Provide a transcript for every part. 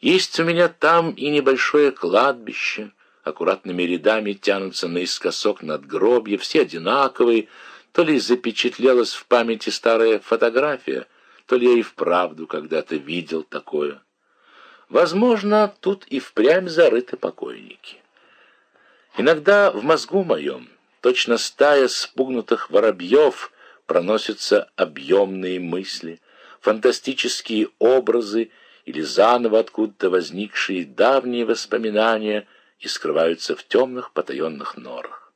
Есть у меня там и небольшое кладбище, аккуратными рядами тянутся наискосок надгробья, все одинаковые, то ли запечатлелась в памяти старая фотография, то ли я и вправду когда-то видел такое. Возможно, тут и впрямь зарыты покойники. Иногда в мозгу моем, точно стая спугнутых воробьев, проносятся объемные мысли, фантастические образы или заново откуда-то возникшие давние воспоминания и скрываются в темных потаенных норах.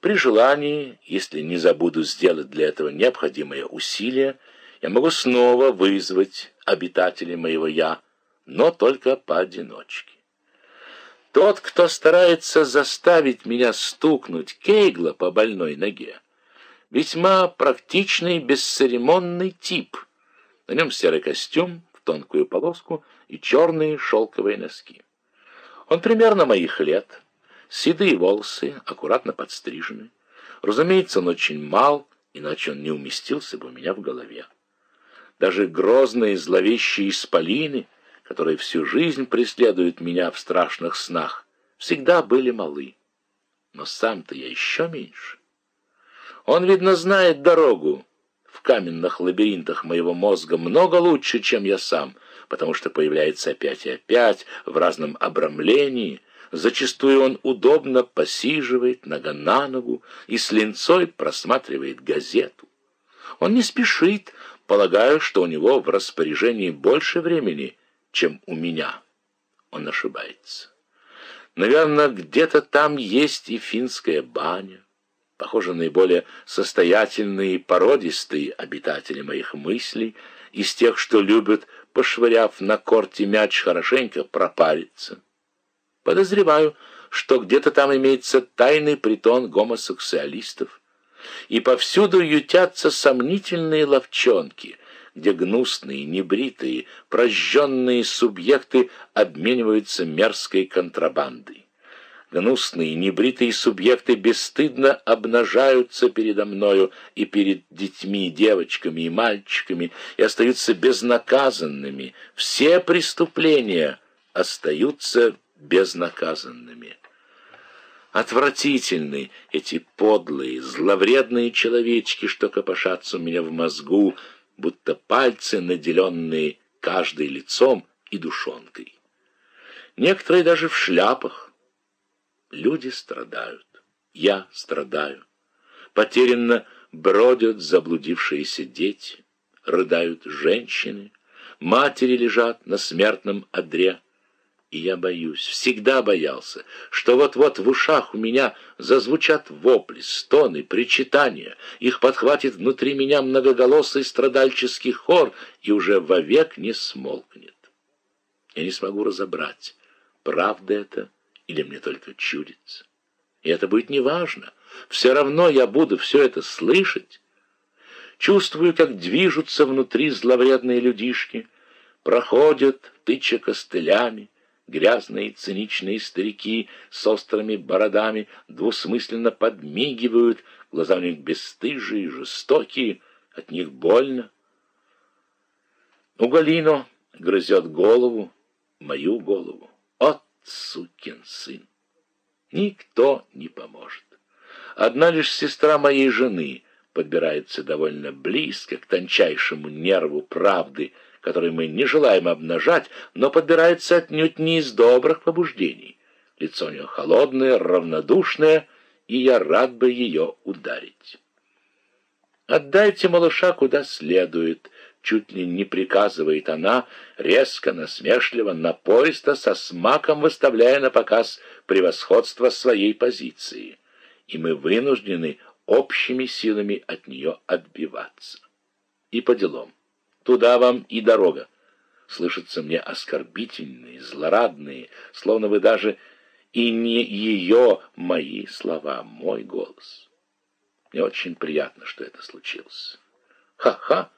При желании, если не забуду сделать для этого необходимые усилия, я могу снова вызвать обитателей моего «я», но только поодиночке. Тот, кто старается заставить меня стукнуть Кейгла по больной ноге, весьма практичный, бесцеремонный тип. На нем серый костюм тонкую полоску и черные шелковые носки. Он примерно моих лет, седые волосы, аккуратно подстрижены. Разумеется, он очень мал, иначе он не уместился бы у меня в голове. Даже грозные зловещие исполины, которые всю жизнь преследуют меня в страшных снах, всегда были малы. Но сам-то я еще меньше. Он, видно, знает дорогу в каменных лабиринтах моего мозга много лучше, чем я сам, потому что появляется опять и опять в разном обрамлении. Зачастую он удобно посиживает нога на ногу и с линцой просматривает газету. Он не спешит, полагаю, что у него в распоряжении больше времени, чем у меня. Он ошибается. Наверное, где-то там есть и финская баня похоже, наиболее состоятельные и породистые обитатели моих мыслей, из тех, что любят, пошвыряв на корте мяч, хорошенько пропариться. Подозреваю, что где-то там имеется тайный притон гомосексуалистов, и повсюду ютятся сомнительные ловчонки, где гнусные, небритые, прожженные субъекты обмениваются мерзкой контрабандой. Гнусные, небритые субъекты бесстыдно обнажаются передо мною и перед детьми, девочками и мальчиками, и остаются безнаказанными. Все преступления остаются безнаказанными. Отвратительны эти подлые, зловредные человечки, что копошатся у меня в мозгу, будто пальцы, наделенные каждой лицом и душонкой. Некоторые даже в шляпах, Люди страдают, я страдаю. Потерянно бродят заблудившиеся дети, рыдают женщины, матери лежат на смертном одре. И я боюсь, всегда боялся, что вот-вот в ушах у меня зазвучат вопли, стоны, причитания, их подхватит внутри меня многоголосый страдальческий хор и уже вовек не смолкнет. Я не смогу разобрать, правда это или мне только чудится. И это будет неважно. Все равно я буду все это слышать. Чувствую, как движутся внутри зловредные людишки, проходят, тыча костылями, грязные циничные старики с острыми бородами двусмысленно подмигивают, глаза у них бесстыжие, жестокие, от них больно. Уголино грызет голову, мою голову. Сукин сын. Никто не поможет. Одна лишь сестра моей жены подбирается довольно близко к тончайшему нерву правды, который мы не желаем обнажать, но подбирается отнюдь не из добрых побуждений. Лицо у нее холодное, равнодушное, и я рад бы ее ударить. Отдайте малыша куда следует, чуть ли не приказывает она, резко, насмешливо, напористо, со смаком выставляя на показ превосходство своей позиции. И мы вынуждены общими силами от нее отбиваться. И по делам. Туда вам и дорога. Слышатся мне оскорбительные, злорадные, словно вы даже и не ее мои слова, мой голос. Мне очень приятно, что это случилось. Ха-ха!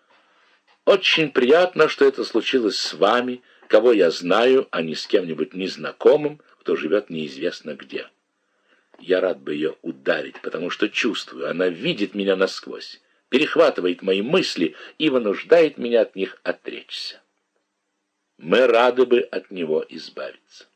Очень приятно, что это случилось с вами, кого я знаю, а не с кем-нибудь незнакомым, кто живет неизвестно где. Я рад бы ее ударить, потому что чувствую, она видит меня насквозь, перехватывает мои мысли и вынуждает меня от них отречься. Мы рады бы от него избавиться,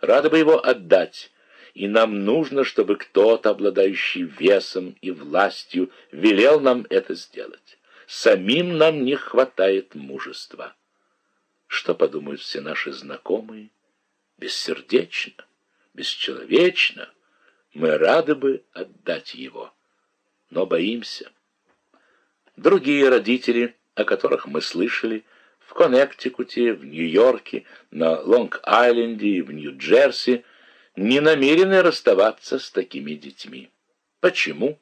рады бы его отдать, и нам нужно, чтобы кто-то, обладающий весом и властью, велел нам это сделать. Самим нам не хватает мужества. Что подумают все наши знакомые? Бессердечно, бесчеловечно. Мы рады бы отдать его, но боимся. Другие родители, о которых мы слышали, в Коннектикуте, в Нью-Йорке, на Лонг-Айленде и в Нью-Джерси, не намерены расставаться с такими детьми. Почему?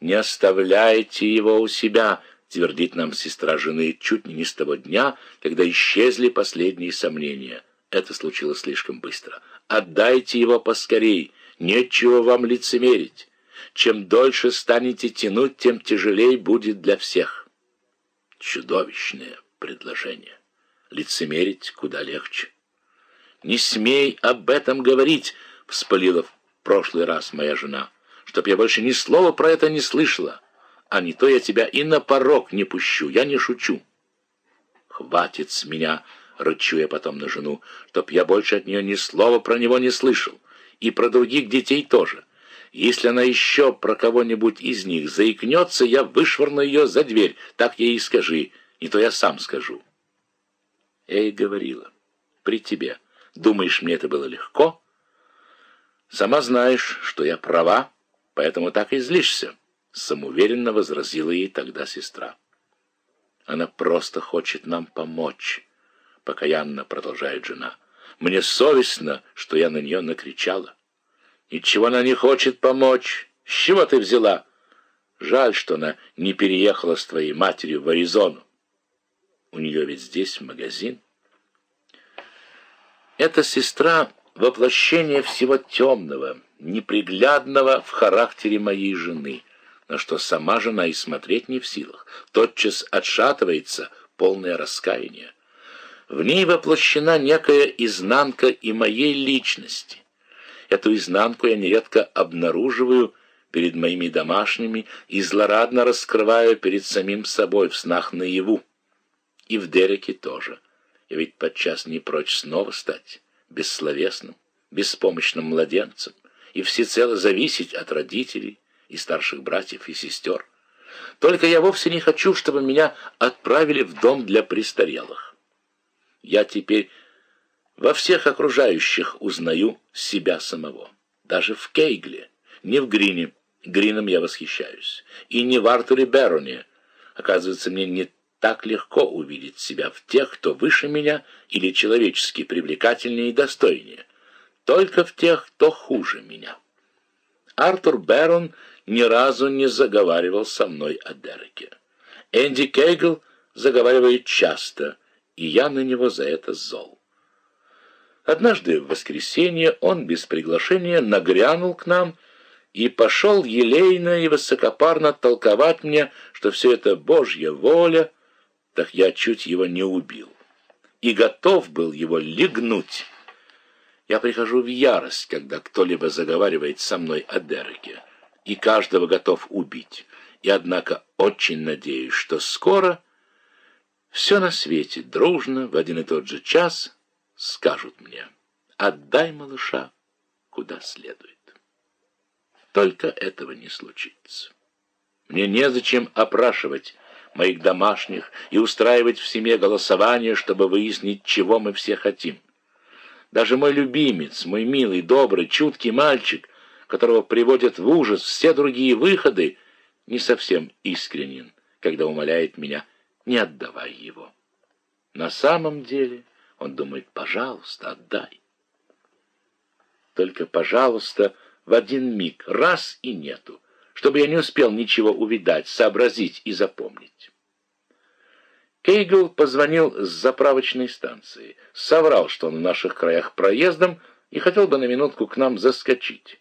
Не оставляйте его у себя, твердит нам сестра жены чуть не с того дня, когда исчезли последние сомнения. Это случилось слишком быстро. Отдайте его поскорей, нечего вам лицемерить. Чем дольше станете тянуть, тем тяжелее будет для всех. Чудовищное предложение. Лицемерить куда легче. «Не смей об этом говорить!» — вспылила в прошлый раз моя жена. «Чтоб я больше ни слова про это не слышала. А не то я тебя и на порог не пущу, я не шучу». «Хватит с меня!» — рычу я потом на жену, «чтоб я больше от нее ни слова про него не слышал. И про других детей тоже. Если она еще про кого-нибудь из них заикнется, я вышвырну ее за дверь. Так ей и скажи, не то я сам скажу». Я ей говорила, при тебе. Думаешь, мне это было легко? Сама знаешь, что я права, поэтому так и злишься, самоуверенно возразила ей тогда сестра. Она просто хочет нам помочь, покаянно продолжает жена. Мне совестно, что я на нее накричала. Ничего она не хочет помочь. С чего ты взяла? Жаль, что она не переехала с твоей матерью в Аризону. У нее ведь здесь магазин. Эта сестра — воплощение всего темного, неприглядного в характере моей жены, на что сама жена и смотреть не в силах. Тотчас отшатывается полное раскаяние. В ней воплощена некая изнанка и моей личности. Эту изнанку я нередко обнаруживаю перед моими домашними и злорадно раскрываю перед самим собой в снах наяву. И в Дереке тоже — я ведь подчас не прочь снова стать бессловесным, беспомощным младенцем и всецело зависеть от родителей и старших братьев и сестер. Только я вовсе не хочу, чтобы меня отправили в дом для престарелых. Я теперь во всех окружающих узнаю себя самого. Даже в Кейгле, не в Грине, Грином я восхищаюсь, и не в Артуре Бероне. Оказывается, мне не так легко увидеть себя в тех, кто выше меня или человечески привлекательнее и достойнее, только в тех, кто хуже меня. Артур Бэрон ни разу не заговаривал со мной о Дереке. Энди Кейгл заговаривает часто, и я на него за это зол. Однажды в воскресенье он без приглашения нагрянул к нам и пошел елейно и высокопарно толковать мне, что все это Божья воля, так я чуть его не убил. И готов был его легнуть. Я прихожу в ярость, когда кто-либо заговаривает со мной о Дереке, и каждого готов убить. И однако очень надеюсь, что скоро все на свете дружно в один и тот же час скажут мне «Отдай малыша куда следует». Только этого не случится. Мне незачем опрашивать моих домашних и устраивать в семье голосование, чтобы выяснить, чего мы все хотим. Даже мой любимец, мой милый, добрый, чуткий мальчик, которого приводят в ужас все другие выходы, не совсем искренен, когда умоляет меня «не отдавай его». На самом деле он думает «пожалуйста, отдай». Только «пожалуйста» в один миг, раз и нету чтобы я не успел ничего увидать, сообразить и запомнить. Кейгл позвонил с заправочной станции, соврал, что он в наших краях проездом и хотел бы на минутку к нам заскочить.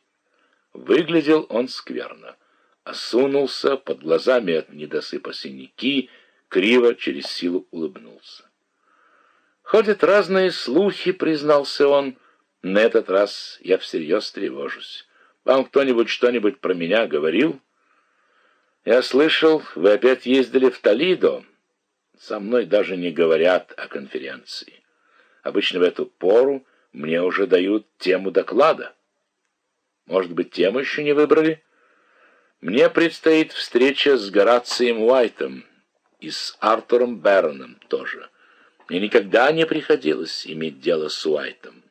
Выглядел он скверно, осунулся, под глазами от недосыпа синяки, криво через силу улыбнулся. «Ходят разные слухи», — признался он, — «на этот раз я всерьез тревожусь». Вам кто-нибудь что-нибудь про меня говорил? Я слышал, вы опять ездили в Толидо. Со мной даже не говорят о конференции. Обычно в эту пору мне уже дают тему доклада. Может быть, тему еще не выбрали? Мне предстоит встреча с Горацием Уайтом и с Артуром Берроном тоже. Мне никогда не приходилось иметь дело с Уайтом.